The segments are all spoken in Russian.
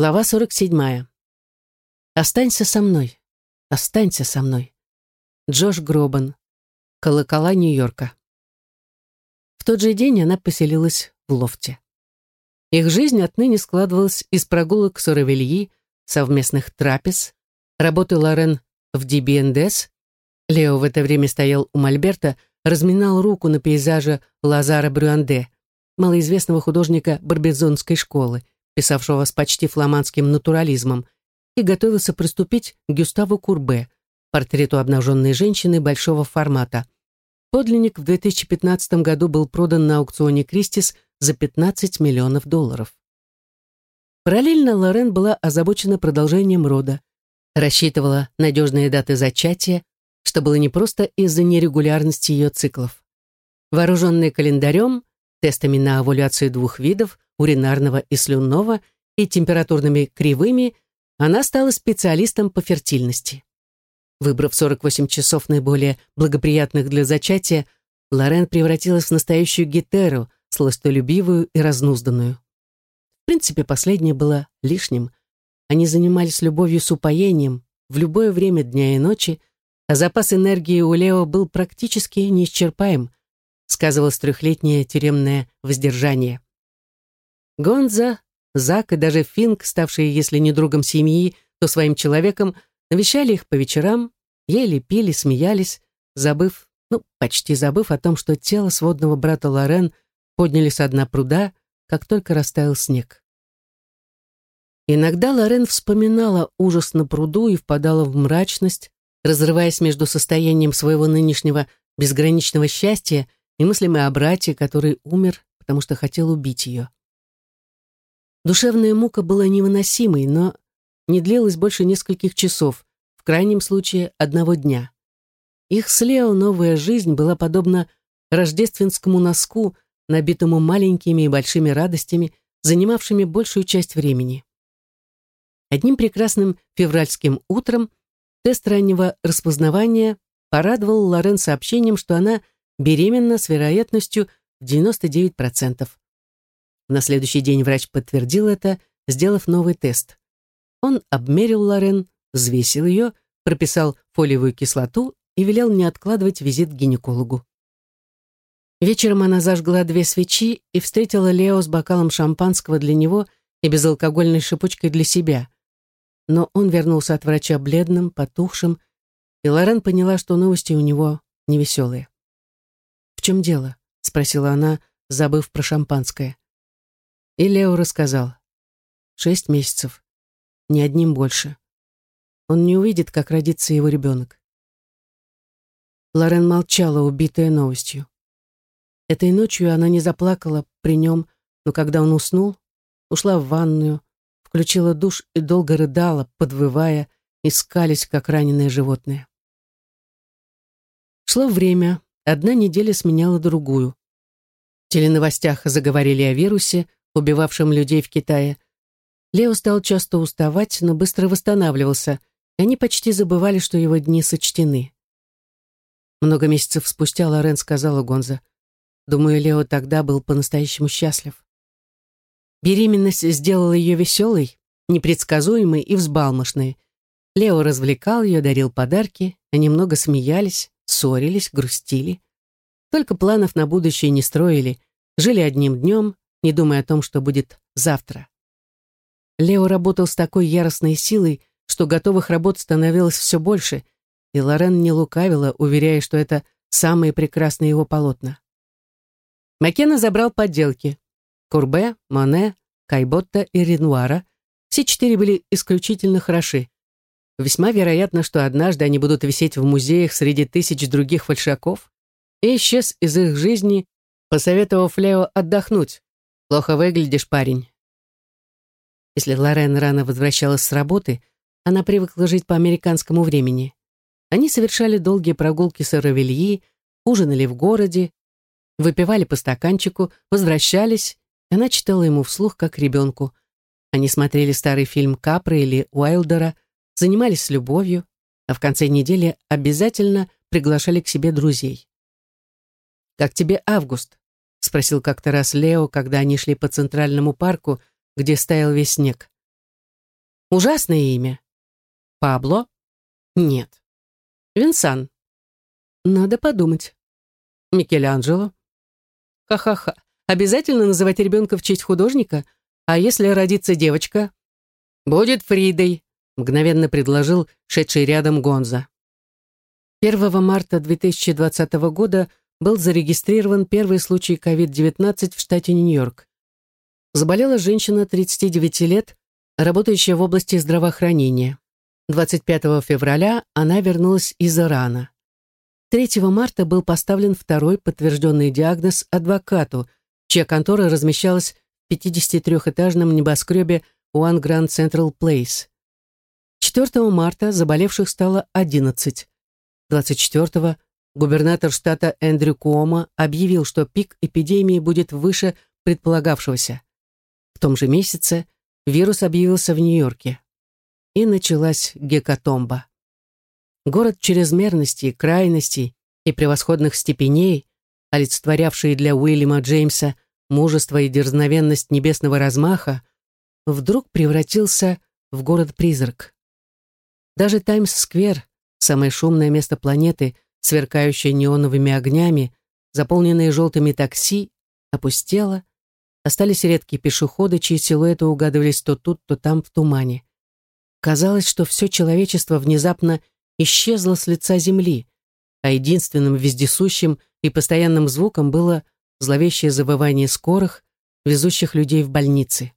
Глава 47. «Останься со мной. Останься со мной». Джош Гробан. Колокола Нью-Йорка. В тот же день она поселилась в лофте. Их жизнь отныне складывалась из прогулок с Оравельи, совместных трапез, работы Лорен в DBNDS. Лео в это время стоял у Мольберта, разминал руку на пейзаже Лазара Брюанде, малоизвестного художника Барбизонской школы, писавшего с почти фламандским натурализмом, и готовился приступить к Гюставу Курбе, портрету обнаженной женщины большого формата. Подлинник в 2015 году был продан на аукционе Кристис за 15 миллионов долларов. Параллельно Лорен была озабочена продолжением рода, рассчитывала надежные даты зачатия, что было не просто из-за нерегулярности ее циклов. Вооруженный календарем, тестами на овуляцию двух видов, уринарного и слюнного, и температурными кривыми, она стала специалистом по фертильности. Выбрав 48 часов наиболее благоприятных для зачатия, Лорен превратилась в настоящую гетеру, сластолюбивую и разнузданную. В принципе, последнее было лишним. Они занимались любовью с упоением в любое время дня и ночи, а запас энергии у Лео был практически неисчерпаем, сказывалось трехлетнее тюремное воздержание. Гонза, Зак и даже Финк, ставшие, если не другом семьи, то своим человеком, навещали их по вечерам, ели, пили, смеялись, забыв, ну, почти забыв о том, что тело сводного брата Лорен подняли со дна пруда, как только растаял снег. Иногда Лорен вспоминала ужас на пруду и впадала в мрачность, разрываясь между состоянием своего нынешнего безграничного счастья и мыслями о брате, который умер, потому что хотел убить ее. Душевная мука была невыносимой, но не длилась больше нескольких часов, в крайнем случае одного дня. Их с Лео новая жизнь была подобна рождественскому носку, набитому маленькими и большими радостями, занимавшими большую часть времени. Одним прекрасным февральским утром тест раннего распознавания порадовал Лорен сообщением, что она беременна с вероятностью в 99%. На следующий день врач подтвердил это, сделав новый тест. Он обмерил Лорен, взвесил ее, прописал фолиевую кислоту и велел не откладывать визит к гинекологу. Вечером она зажгла две свечи и встретила Лео с бокалом шампанского для него и безалкогольной шипучкой для себя. Но он вернулся от врача бледным, потухшим, и Лорен поняла, что новости у него невеселые. «В чем дело?» — спросила она, забыв про шампанское. И Лео рассказал. Шесть месяцев. Ни одним больше. Он не увидит, как родится его ребенок. Лорен молчала, убитая новостью. Этой ночью она не заплакала при нем, но когда он уснул, ушла в ванную, включила душ и долго рыдала, подвывая, искались, как раненое животное. Шло время, одна неделя сменяла другую. В теленовостях заговорили о вирусе, убивавшим людей в Китае. Лео стал часто уставать, но быстро восстанавливался, и они почти забывали, что его дни сочтены. Много месяцев спустя Лорен сказала Гонза, «Думаю, Лео тогда был по-настоящему счастлив». Беременность сделала ее веселой, непредсказуемой и взбалмошной. Лео развлекал ее, дарил подарки, они много смеялись, ссорились, грустили. Только планов на будущее не строили, жили одним днем, не думая о том, что будет завтра. Лео работал с такой яростной силой, что готовых работ становилось все больше, и Лорен не лукавила, уверяя, что это самые прекрасные его полотна. Маккена забрал подделки. Курбе, Моне, Кайботта и Ренуара. Все четыре были исключительно хороши. Весьма вероятно, что однажды они будут висеть в музеях среди тысяч других фальшаков, и исчез из их жизни, посоветовав Лео отдохнуть, Плохо выглядишь, парень. Если Лорен рано возвращалась с работы, она привыкла жить по американскому времени. Они совершали долгие прогулки с Равельи, ужинали в городе, выпивали по стаканчику, возвращались, она читала ему вслух, как ребенку. Они смотрели старый фильм Капры или Уайлдера, занимались любовью, а в конце недели обязательно приглашали к себе друзей. «Как тебе август?» — спросил как-то раз Лео, когда они шли по центральному парку, где стоял весь снег. Ужасное имя. Пабло? Нет. Винсан? Надо подумать. Микеланджело? Ха-ха-ха. Обязательно называть ребенка в честь художника? А если родится девочка? Будет Фридой, мгновенно предложил шедший рядом Гонза. 1 марта 2020 года был зарегистрирован первый случай COVID-19 в штате Нью-Йорк. Заболела женщина 39 лет, работающая в области здравоохранения. 25 февраля она вернулась из Ирана. 3 марта был поставлен второй подтвержденный диагноз адвокату, чья контора размещалась в 53-этажном небоскребе One Grand Central Place. 4 марта заболевших стало 11. 24-го губернатор штата Эндрю Куома объявил, что пик эпидемии будет выше предполагавшегося. В том же месяце вирус объявился в Нью-Йорке. И началась гекатомба. Город чрезмерности, крайностей и превосходных степеней, олицетворявший для Уильяма Джеймса мужество и дерзновенность небесного размаха, вдруг превратился в город-призрак. Даже Таймс-сквер, самое шумное место планеты, сверкающее неоновыми огнями, заполненное желтыми такси, опустело, остались редкие пешеходы, чьи силуэты угадывались то тут, то там в тумане. Казалось, что все человечество внезапно исчезло с лица земли, а единственным вездесущим и постоянным звуком было зловещее завывание скорых, везущих людей в больницы.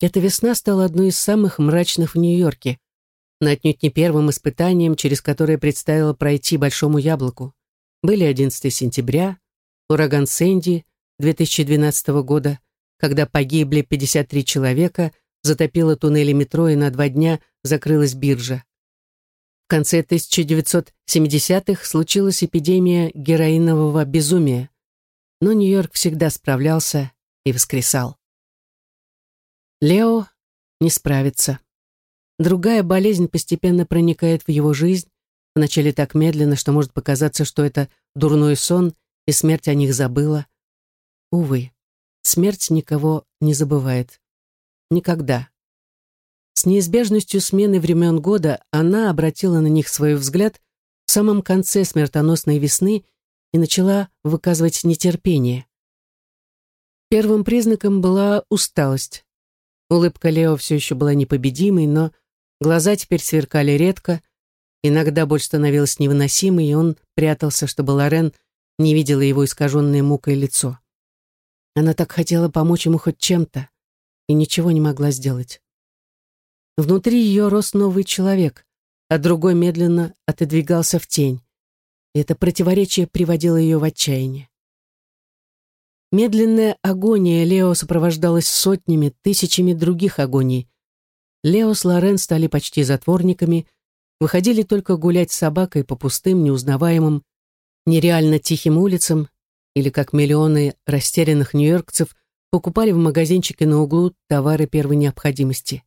Эта весна стала одной из самых мрачных в Нью-Йорке, но отнюдь не первым испытанием, через которое предстояло пройти Большому Яблоку. Были 11 сентября, ураган Сэнди 2012 года, когда погибли 53 человека, затопило туннели метро и на два дня закрылась биржа. В конце 1970-х случилась эпидемия героинового безумия, но Нью-Йорк всегда справлялся и воскресал. Лео не справится. Другая болезнь постепенно проникает в его жизнь, вначале так медленно, что может показаться, что это дурной сон, и смерть о них забыла. Увы, смерть никого не забывает. Никогда. С неизбежностью смены времен года она обратила на них свой взгляд в самом конце смертоносной весны и начала выказывать нетерпение. Первым признаком была усталость. Улыбка Лео все еще была непобедимой, но Глаза теперь сверкали редко, иногда боль становилась невыносимой, и он прятался, чтобы Лорен не видела его искаженное мукой лицо. Она так хотела помочь ему хоть чем-то, и ничего не могла сделать. Внутри ее рос новый человек, а другой медленно отодвигался в тень. И это противоречие приводило ее в отчаяние. Медленная агония Лео сопровождалась сотнями, тысячами других агоний, Лео с Лорен стали почти затворниками, выходили только гулять с собакой по пустым, неузнаваемым, нереально тихим улицам или, как миллионы растерянных нью-йоркцев, покупали в магазинчике на углу товары первой необходимости.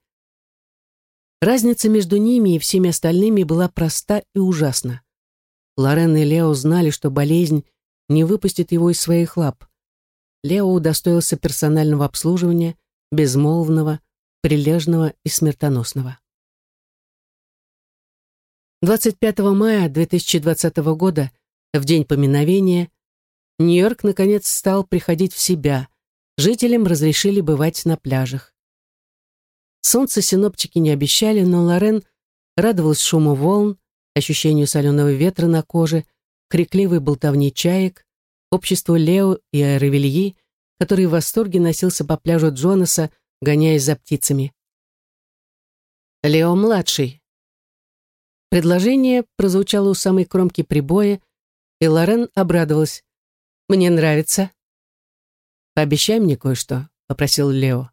Разница между ними и всеми остальными была проста и ужасна. Лорен и Лео знали, что болезнь не выпустит его из своих лап. Лео удостоился персонального обслуживания, безмолвного, прилежного и смертоносного. 25 мая 2020 года, в день поминовения, Нью-Йорк наконец стал приходить в себя. Жителям разрешили бывать на пляжах. Солнце синоптики не обещали, но Лорен радовалась шуму волн, ощущению соленого ветра на коже, крикливой болтовни чаек, обществу Лео и Аэровильи, который в восторге носился по пляжу Джонаса, гоняясь за птицами. Лео-младший. Предложение прозвучало у самой кромки прибоя, и Лорен обрадовалась. «Мне нравится». «Пообещай мне кое-что», — попросил Лео.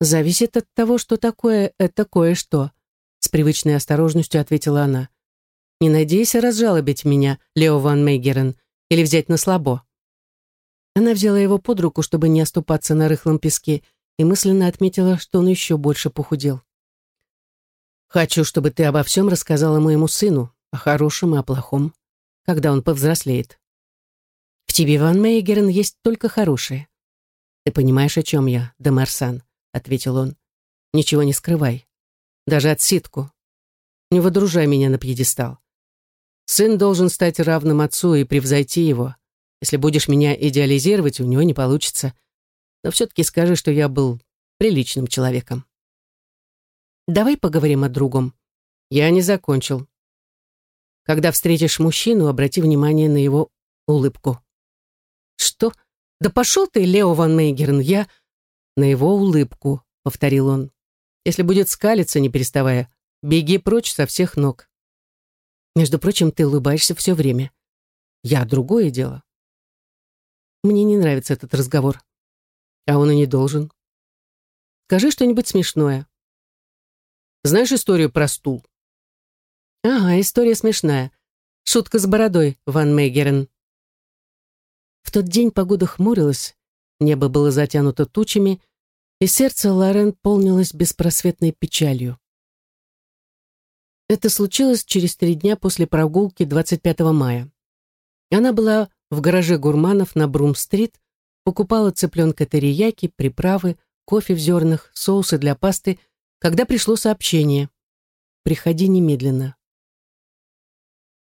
«Зависит от того, что такое это кое-что», — с привычной осторожностью ответила она. «Не надейся разжалобить меня, Лео ван Мейгерен, или взять на слабо». Она взяла его под руку, чтобы не оступаться на рыхлом песке, и мысленно отметила, что он еще больше похудел. «Хочу, чтобы ты обо всем рассказала моему сыну, о хорошем и о плохом, когда он повзрослеет. В тебе, Ван Мейгерен, есть только хорошее. Ты понимаешь, о чем я, Демарсан?» — ответил он. ничего не скрывай. Даже отсидку. Не водружай меня на пьедестал. Сын должен стать равным отцу и превзойти его. Если будешь меня идеализировать, у него не получится. Но все-таки скажи, что я был приличным человеком. Давай поговорим о другом. Я не закончил. Когда встретишь мужчину, обрати внимание на его улыбку. Что? Да пошел ты, Лео ван Мейгерн, я... На его улыбку, повторил он. Если будет скалиться, не переставая, беги прочь со всех ног. Между прочим, ты улыбаешься все время. Я другое дело. Мне не нравится этот разговор. А он и не должен. Скажи что-нибудь смешное. Знаешь историю про стул? Ага, история смешная. Шутка с бородой, Ван Мейгерен. В тот день погода хмурилась, небо было затянуто тучами, и сердце Лорен полнилось беспросветной печалью. Это случилось через три дня после прогулки 25 мая. Она была в гараже гурманов на Брум-стрит, покупала цыпленка терияки, приправы, кофе в зернах, соусы для пасты, когда пришло сообщение. «Приходи немедленно.